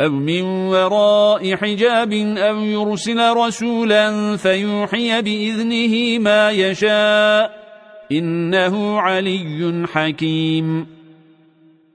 أو من وراء حجاب أو يرسل رسولا فيوحي بإذنه ما يشاء إنه علي حكيم